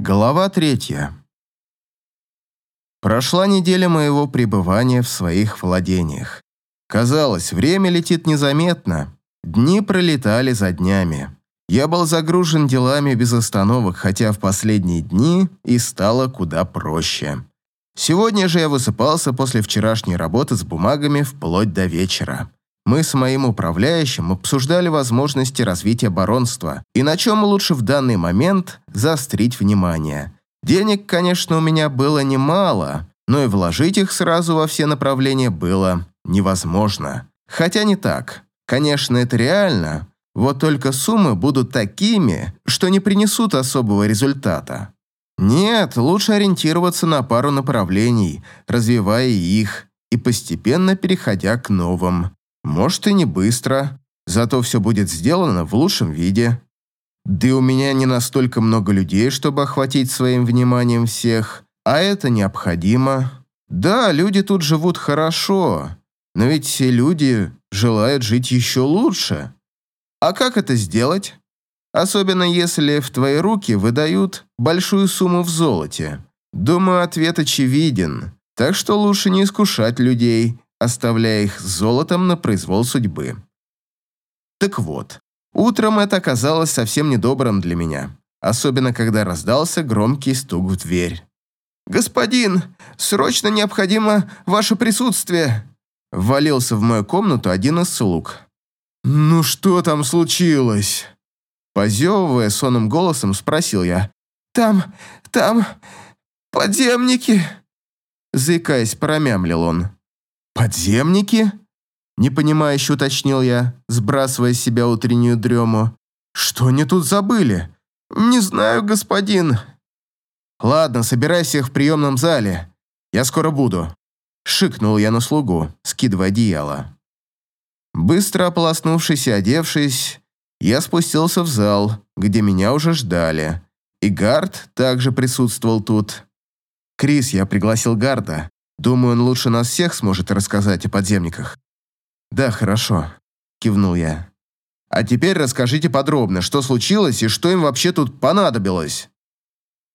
Глава третья. Прошла неделя моего пребывания в своих владениях. Казалось, время летит незаметно. Дни пролетали за днями. Я был загружен делами без остановок, хотя в последние дни и стало куда проще. Сегодня же я высыпался после вчерашней работы с бумагами вплоть до вечера. Мы с моим управляющим обсуждали возможности развития баронства и на чем лучше в данный момент заострить внимание. Денег, конечно, у меня было немало, но и вложить их сразу во все направления было невозможно. Хотя не так. Конечно, это реально, вот только суммы будут такими, что не принесут особого результата. Нет, лучше ориентироваться на пару направлений, развивая их и постепенно переходя к новым. Может и не быстро, зато все будет сделано в лучшем виде. Да и у меня не настолько много людей, чтобы охватить своим вниманием всех, а это необходимо. Да, люди тут живут хорошо, но ведь все люди желают жить еще лучше. А как это сделать? Особенно если в твои руки выдают большую сумму в золоте. Думаю, ответ очевиден, так что лучше не искушать людей, оставляя их золотом на произвол судьбы. Так вот, утром это оказалось совсем недобрым для меня, особенно когда раздался громкий стук в дверь. «Господин, срочно необходимо ваше присутствие!» Ввалился в мою комнату один из слуг. «Ну что там случилось?» Позевывая сонным голосом, спросил я. «Там, там, подземники!» Заикаясь, промямлил он. «Подземники?» Непонимающе уточнил я, сбрасывая с себя утреннюю дрему. «Что они тут забыли?» «Не знаю, господин». «Ладно, собирай всех в приемном зале. Я скоро буду». Шикнул я на слугу, скидывая одеяло. Быстро ополоснувшись и одевшись, я спустился в зал, где меня уже ждали. И Гард также присутствовал тут. Крис, я пригласил Гарда. Думаю, он лучше нас всех сможет рассказать о подземниках». «Да, хорошо», – кивнул я. «А теперь расскажите подробно, что случилось и что им вообще тут понадобилось».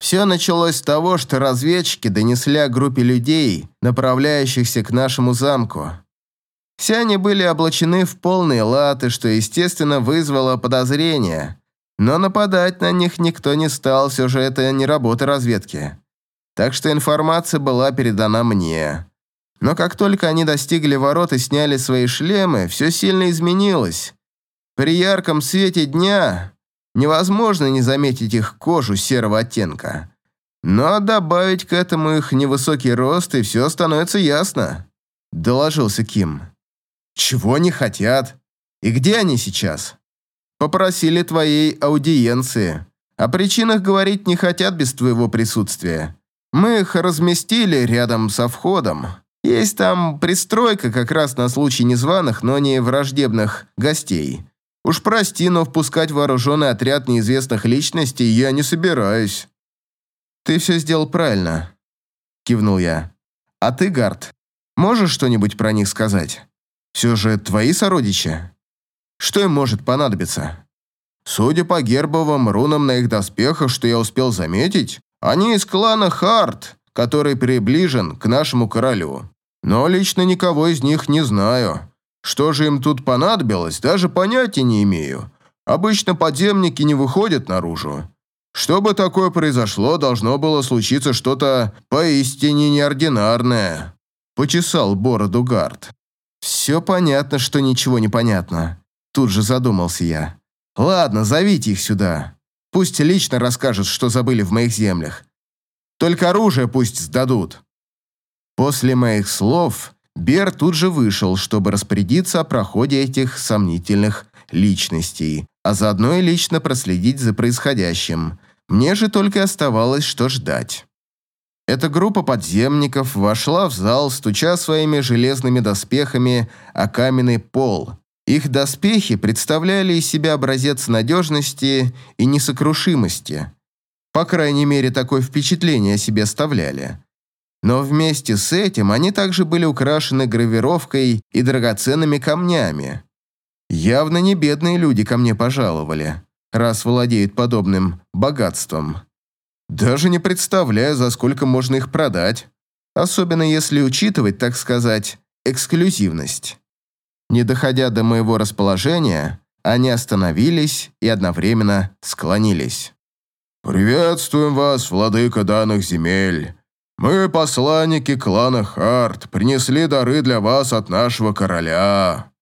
Все началось с того, что разведчики донесли о группе людей, направляющихся к нашему замку. Все они были облачены в полные латы, что, естественно, вызвало подозрения. Но нападать на них никто не стал, все же это не работа разведки так что информация была передана мне. Но как только они достигли ворот и сняли свои шлемы, все сильно изменилось. При ярком свете дня невозможно не заметить их кожу серого оттенка. Но добавить к этому их невысокий рост, и все становится ясно», – доложился Ким. «Чего они хотят? И где они сейчас?» «Попросили твоей аудиенции. О причинах говорить не хотят без твоего присутствия. Мы их разместили рядом со входом. Есть там пристройка как раз на случай незваных, но не враждебных гостей. Уж прости, но впускать вооруженный отряд неизвестных личностей я не собираюсь. Ты все сделал правильно, кивнул я. А ты, Гард, можешь что-нибудь про них сказать? Все же твои сородичи. Что им может понадобиться? Судя по гербовым рунам на их доспехах, что я успел заметить, они из клана Харт, который приближен к нашему королю. Но лично никого из них не знаю. Что же им тут понадобилось, даже понятия не имею. Обычно подземники не выходят наружу. Чтобы такое произошло, должно было случиться что-то поистине неординарное. Почесал бороду Гард. Все понятно, что ничего не понятно. Тут же задумался я. Ладно, зовите их сюда. Пусть лично расскажут, что забыли в моих землях. Только оружие пусть сдадут». После моих слов Бер тут же вышел, чтобы распорядиться о проходе этих сомнительных личностей, а заодно и лично проследить за происходящим. Мне же только оставалось что ждать. Эта группа подземников вошла в зал, стуча своими железными доспехами о каменный пол, их доспехи представляли из себя образец надежности и несокрушимости. По крайней мере, такое впечатление о себе оставляли. Но вместе с этим они также были украшены гравировкой и драгоценными камнями. Явно не бедные люди ко мне пожаловали, раз владеют подобным богатством. Даже не представляю, за сколько можно их продать. Особенно если учитывать, так сказать, эксклюзивность. Не доходя до моего расположения, они остановились и одновременно склонились. «Приветствуем вас, владыка данных земель. Мы, посланники клана Харт, принесли дары для вас от нашего короля».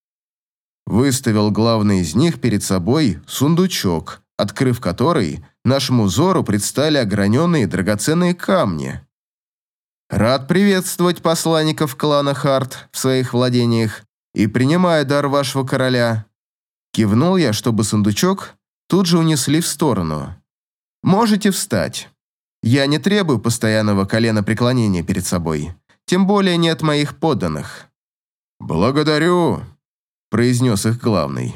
Выставил главный из них перед собой сундучок, открыв который, нашему взору предстали ограненные драгоценные камни. «Рад приветствовать посланников клана Харт в своих владениях и принимаю дар вашего короля». Кивнул я, чтобы сундучок тут же унесли в сторону. «Можете встать. Я не требую постоянного колена преклонения перед собой, тем более не от моих подданных». «Благодарю», – произнес их главный.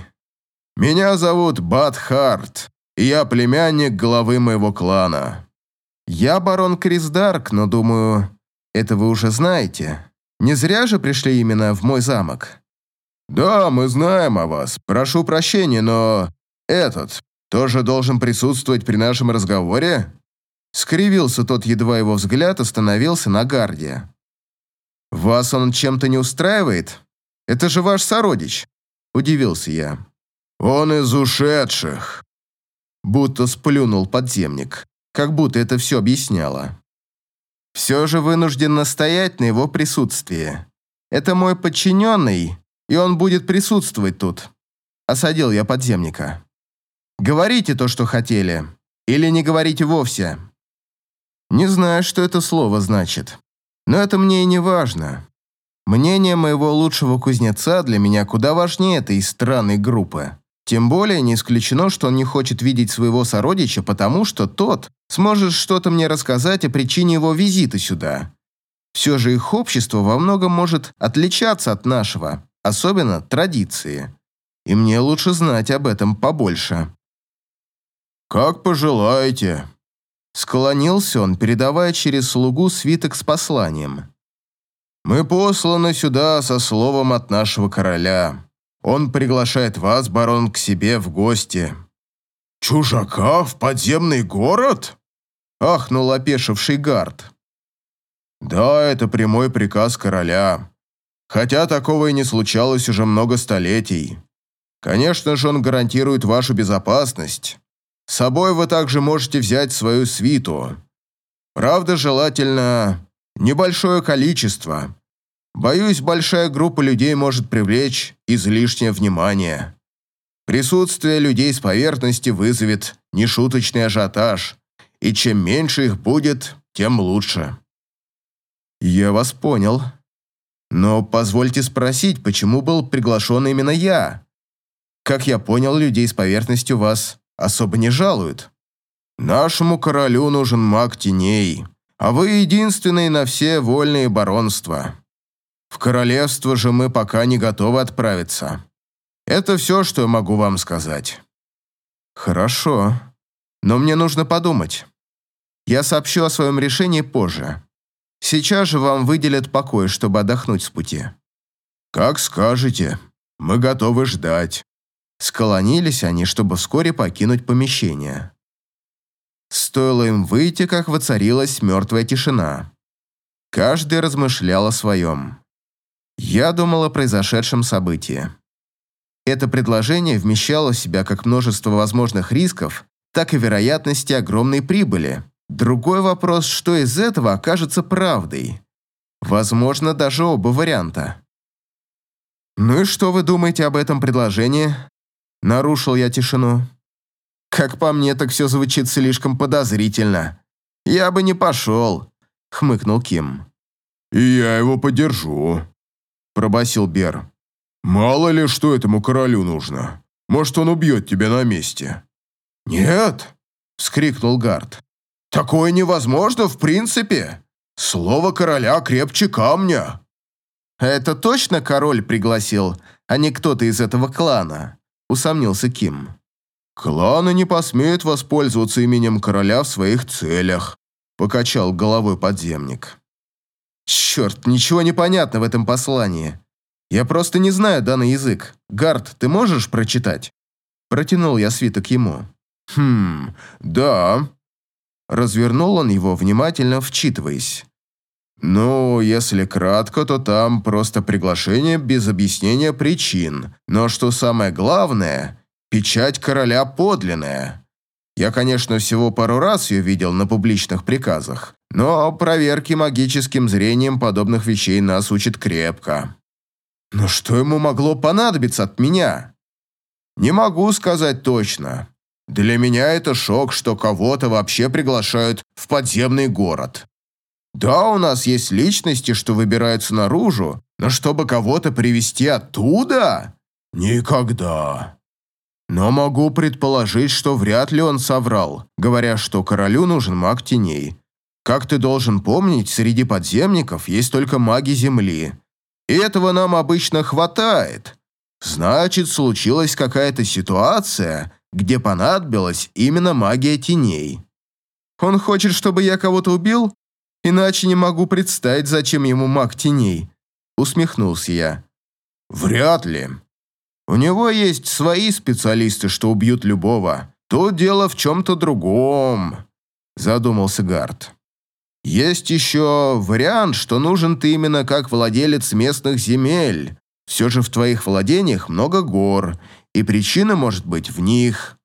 «Меня зовут Бат Харт, и я племянник главы моего клана». «Я барон Крисдарк, но думаю, это вы уже знаете. Не зря же пришли именно в мой замок». «Да, мы знаем о вас. Прошу прощения, но этот тоже должен присутствовать при нашем разговоре?» Скривился тот, едва его взгляд остановился на гарде. «Вас он чем-то не устраивает? Это же ваш сородич», – удивился я. «Он из ушедших», – будто сплюнул подземник, как будто это все объясняло. «Все же вынужден настоять на его присутствии. Это мой подчиненный, и он будет присутствовать тут», – осадил я подземника. «Говорите то, что хотели, или не говорите вовсе». Не знаю, что это слово значит, но это мне и не важно. Мнение моего лучшего кузнеца для меня куда важнее этой странной группы. Тем более не исключено, что он не хочет видеть своего сородича, потому что тот сможет что-то мне рассказать о причине его визита сюда. Все же их общество во многом может отличаться от нашего, особенно традиции. И мне лучше знать об этом побольше. «Как пожелаете», Склонился он, передавая через слугу свиток с посланием. «Мы посланы сюда со словом от нашего короля. Он приглашает вас, барон, к себе в гости». «Чужака в подземный город?» – ахнул опешивший гард. «Да, это прямой приказ короля. Хотя такого и не случалось уже много столетий. Конечно же, он гарантирует вашу безопасность, с собой вы также можете взять свою свиту. Правда, желательно небольшое количество. Боюсь, большая группа людей может привлечь излишнее внимание. Присутствие людей с поверхности вызовет нешуточный ажиотаж, и чем меньше их будет, тем лучше. Я вас понял. Но позвольте спросить, почему был приглашен именно я? Как я понял, людей с поверхностью вас особо не жалуют. Нашему королю нужен маг теней, а вы единственный на все вольные баронства. В королевство же мы пока не готовы отправиться. Это все, что я могу вам сказать. Хорошо, но мне нужно подумать. Я сообщу о своем решении позже. Сейчас же вам выделят покой, чтобы отдохнуть с пути. Как скажете, мы готовы ждать. Склонились они, чтобы вскоре покинуть помещение. Стоило им выйти, как воцарилась мертвая тишина. Каждый размышлял о своем. Я думал о произошедшем событии. Это предложение вмещало в себя как множество возможных рисков, так и вероятности огромной прибыли. Другой вопрос, что из этого окажется правдой. Возможно, даже оба варианта. «Ну и что вы думаете об этом предложении?» Нарушил я тишину. Как по мне, так все звучит слишком подозрительно. Я бы не пошел, хмыкнул Ким. И я его подержу, пробасил Бер. Мало ли, что этому королю нужно. Может, он убьет тебя на месте. Нет, вскрикнул Гард. Такое невозможно в принципе. Слово короля крепче камня. Это точно король пригласил, а не кто-то из этого клана? усомнился Ким. «Кланы не посмеют воспользоваться именем короля в своих целях», покачал головой подземник. «Черт, ничего не понятно в этом послании. Я просто не знаю данный язык. Гард, ты можешь прочитать?» Протянул я свиток ему. «Хм, да». Развернул он его, внимательно вчитываясь. «Ну, если кратко, то там просто приглашение без объяснения причин. Но что самое главное, печать короля подлинная. Я, конечно, всего пару раз ее видел на публичных приказах, но проверки магическим зрением подобных вещей нас учат крепко. Но что ему могло понадобиться от меня? Не могу сказать точно. Для меня это шок, что кого-то вообще приглашают в подземный город. Да, у нас есть личности, что выбираются наружу, но чтобы кого-то привести оттуда? Никогда. Но могу предположить, что вряд ли он соврал, говоря, что королю нужен маг теней. Как ты должен помнить, среди подземников есть только маги Земли. И этого нам обычно хватает. Значит, случилась какая-то ситуация, где понадобилась именно магия теней. Он хочет, чтобы я кого-то убил? Иначе не могу представить, зачем ему маг теней. Усмехнулся я. Вряд ли. У него есть свои специалисты, что убьют любого. Тут дело в чем-то другом, задумался Гард. Есть еще вариант, что нужен ты именно как владелец местных земель. Все же в твоих владениях много гор, и причина может быть в них.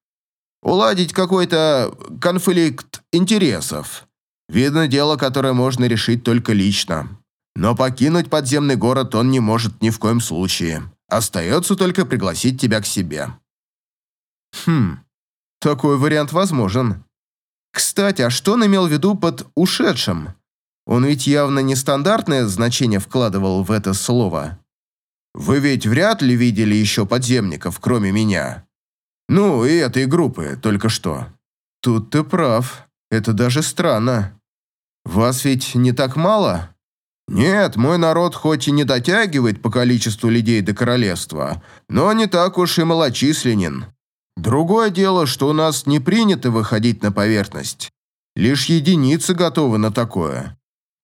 Уладить какой-то конфликт интересов. Видно дело, которое можно решить только лично. Но покинуть подземный город он не может ни в коем случае. Остается только пригласить тебя к себе. Хм, такой вариант возможен. Кстати, а что он имел в виду под «ушедшим»? Он ведь явно нестандартное значение вкладывал в это слово. Вы ведь вряд ли видели еще подземников, кроме меня. Ну, и этой группы только что. Тут ты прав. Это даже странно. Вас ведь не так мало? Нет, мой народ хоть и не дотягивает по количеству людей до королевства, но не так уж и малочисленен. Другое дело, что у нас не принято выходить на поверхность. Лишь единицы готовы на такое.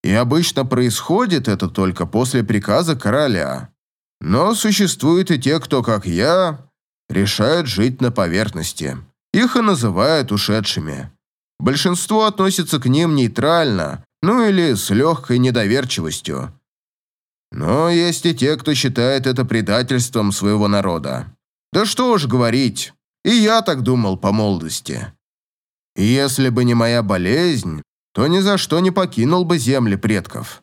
И обычно происходит это только после приказа короля. Но существуют и те, кто, как я, решают жить на поверхности. Их и называют ушедшими. Большинство относится к ним нейтрально, ну или с легкой недоверчивостью. Но есть и те, кто считает это предательством своего народа. Да что уж говорить, и я так думал по молодости. И если бы не моя болезнь, то ни за что не покинул бы земли предков.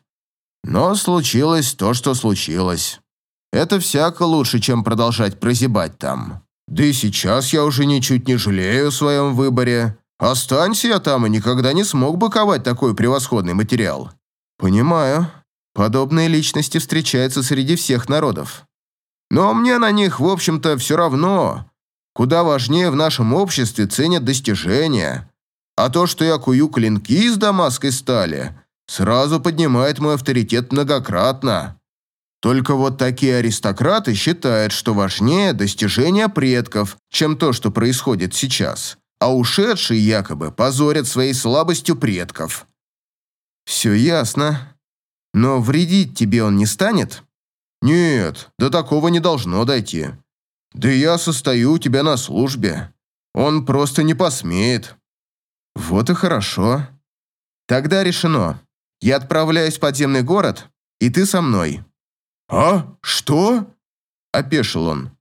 Но случилось то, что случилось. Это всяко лучше, чем продолжать прозябать там. Да и сейчас я уже ничуть не жалею о своем выборе. Останься я там и никогда не смог бы ковать такой превосходный материал. Понимаю. Подобные личности встречаются среди всех народов. Но мне на них, в общем-то, все равно. Куда важнее в нашем обществе ценят достижения. А то, что я кую клинки из дамасской стали, сразу поднимает мой авторитет многократно. Только вот такие аристократы считают, что важнее достижения предков, чем то, что происходит сейчас а ушедшие якобы позорят своей слабостью предков. Все ясно. Но вредить тебе он не станет? Нет, до такого не должно дойти. Да я состою у тебя на службе. Он просто не посмеет. Вот и хорошо. Тогда решено. Я отправляюсь в подземный город, и ты со мной. А? Что? Опешил он.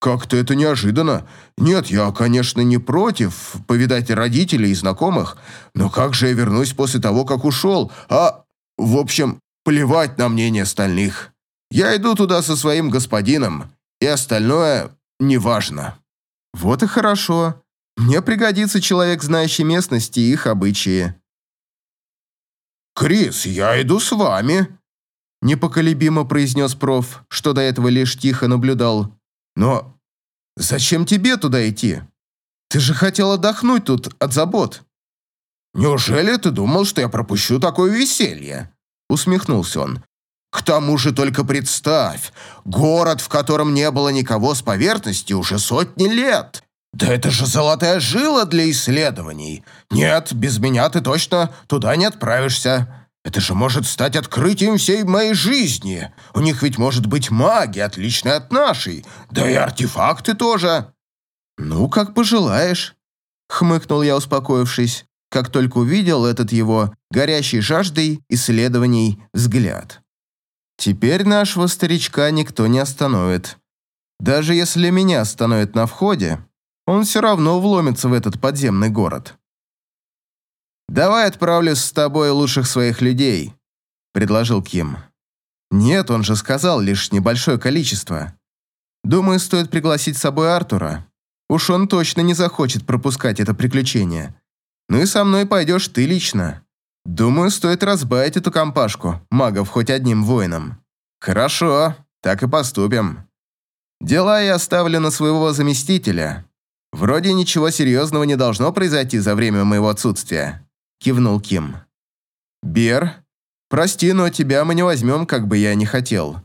Как-то это неожиданно. Нет, я, конечно, не против повидать родителей и знакомых, но как же я вернусь после того, как ушел? А, в общем, плевать на мнение остальных. Я иду туда со своим господином, и остальное неважно. Вот и хорошо. Мне пригодится человек, знающий местности и их обычаи. «Крис, я иду с вами», – непоколебимо произнес проф, что до этого лишь тихо наблюдал. Но зачем тебе туда идти? Ты же хотел отдохнуть тут от забот. Неужели ты думал, что я пропущу такое веселье? Усмехнулся он. К тому же только представь, город, в котором не было никого с поверхности уже сотни лет. Да это же золотая жила для исследований. Нет, без меня ты точно туда не отправишься. Это же может стать открытием всей моей жизни. У них ведь может быть магия, отличная от нашей. Да и артефакты тоже. Ну, как пожелаешь. Хмыкнул я, успокоившись. как только увидел этот его горящий жаждой исследований взгляд. Теперь нашего старичка никто не остановит. Даже если меня остановят на входе, он все равно вломится в этот подземный город. «Давай отправлюсь с тобой лучших своих людей», — предложил Ким. «Нет, он же сказал лишь небольшое количество. Думаю, стоит пригласить с собой Артура. Уж он точно не захочет пропускать это приключение. Ну и со мной пойдешь ты лично. Думаю, стоит разбавить эту компашку магов хоть одним воином». «Хорошо, так и поступим. Дела я оставлю на своего заместителя. Вроде ничего серьезного не должно произойти за время моего отсутствия», — кивнул Ким. «Бер, прости, но тебя мы не возьмем, как бы я ни хотел.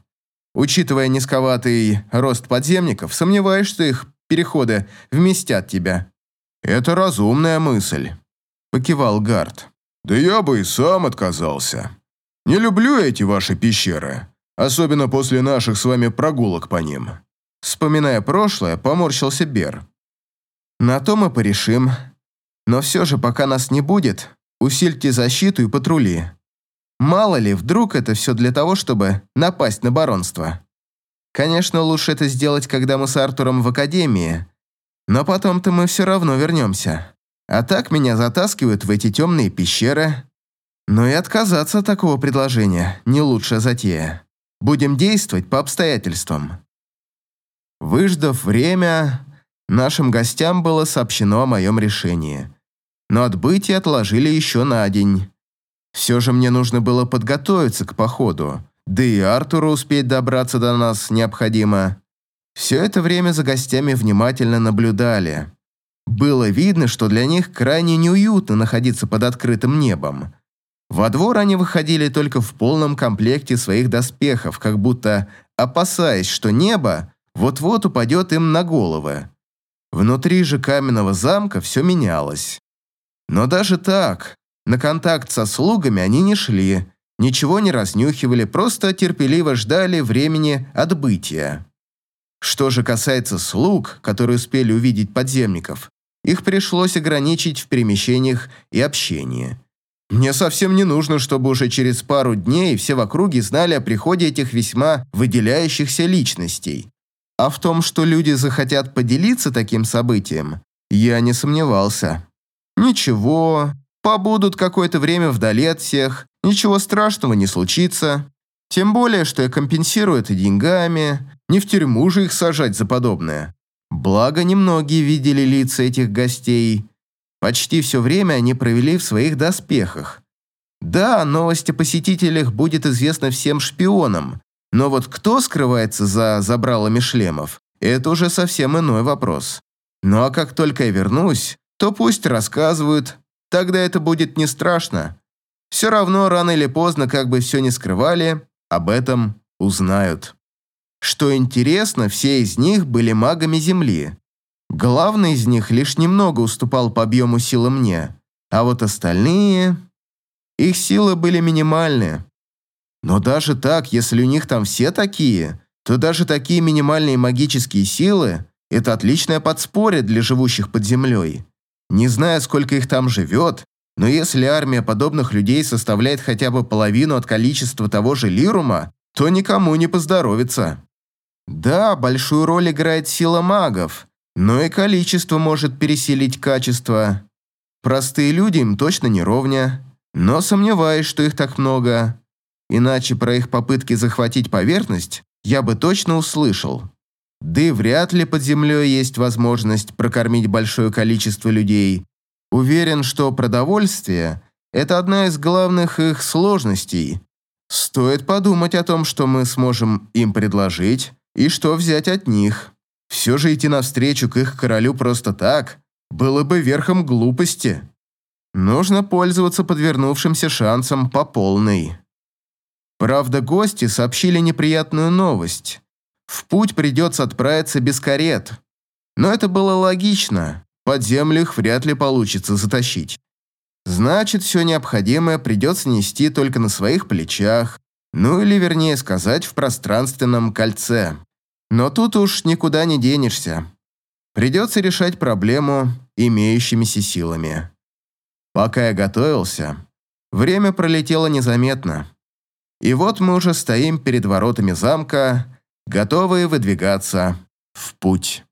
Учитывая низковатый рост подземников, сомневаюсь, что их переходы вместят тебя». «Это разумная мысль», — покивал Гард. «Да я бы и сам отказался. Не люблю эти ваши пещеры, особенно после наших с вами прогулок по ним». Вспоминая прошлое, поморщился Бер. «На то мы порешим. Но все же, пока нас не будет, усильте защиту и патрули. Мало ли, вдруг это все для того, чтобы напасть на баронство. Конечно, лучше это сделать, когда мы с Артуром в академии, но потом-то мы все равно вернемся. А так меня затаскивают в эти темные пещеры. Но и отказаться от такого предложения не лучшая затея. Будем действовать по обстоятельствам. Выждав время, нашим гостям было сообщено о моем решении. Но отбытие отложили еще на день. Все же мне нужно было подготовиться к походу, да и Артуру успеть добраться до нас необходимо. Все это время за гостями внимательно наблюдали. Было видно, что для них крайне неуютно находиться под открытым небом. Во двор они выходили только в полном комплекте своих доспехов, как будто опасаясь, что небо вот-вот упадет им на головы. Внутри же каменного замка все менялось. Но даже так, на контакт со слугами они не шли, ничего не разнюхивали, просто терпеливо ждали времени отбытия. Что же касается слуг, которые успели увидеть подземников, их пришлось ограничить в перемещениях и общении. Мне совсем не нужно, чтобы уже через пару дней все в округе знали о приходе этих весьма выделяющихся личностей. А в том, что люди захотят поделиться таким событием, я не сомневался. Ничего, побудут какое-то время вдали от всех, ничего страшного не случится. Тем более, что я компенсирую это деньгами, не в тюрьму же их сажать за подобное. Благо, немногие видели лица этих гостей. Почти все время они провели в своих доспехах. Да, новость о посетителях будет известна всем шпионам, но вот кто скрывается за забралами шлемов, это уже совсем иной вопрос. Ну а как только я вернусь, то пусть рассказывают, тогда это будет не страшно. Все равно рано или поздно, как бы все не скрывали, об этом узнают. Что интересно, все из них были магами Земли. Главный из них лишь немного уступал по объему силы мне, а вот остальные... Их силы были минимальные. Но даже так, если у них там все такие, то даже такие минимальные магические силы – это отличное подспорье для живущих под землей. Не знаю, сколько их там живет, но если армия подобных людей составляет хотя бы половину от количества того же Лирума, то никому не поздоровится. Да, большую роль играет сила магов, но и количество может пересилить качество. Простые люди им точно не ровня, но сомневаюсь, что их так много. Иначе про их попытки захватить поверхность я бы точно услышал. Да и вряд ли под землей есть возможность прокормить большое количество людей. Уверен, что продовольствие – это одна из главных их сложностей. Стоит подумать о том, что мы сможем им предложить и что взять от них. Все же идти навстречу к их королю просто так было бы верхом глупости. Нужно пользоваться подвернувшимся шансом по полной. Правда, гости сообщили неприятную новость. В путь придется отправиться без карет. Но это было логично. Под землю их вряд ли получится затащить. Значит, все необходимое придется нести только на своих плечах, ну или, вернее сказать, в пространственном кольце. Но тут уж никуда не денешься. Придется решать проблему имеющимися силами. Пока я готовился, время пролетело незаметно. И вот мы уже стоим перед воротами замка, готовые выдвигаться в путь.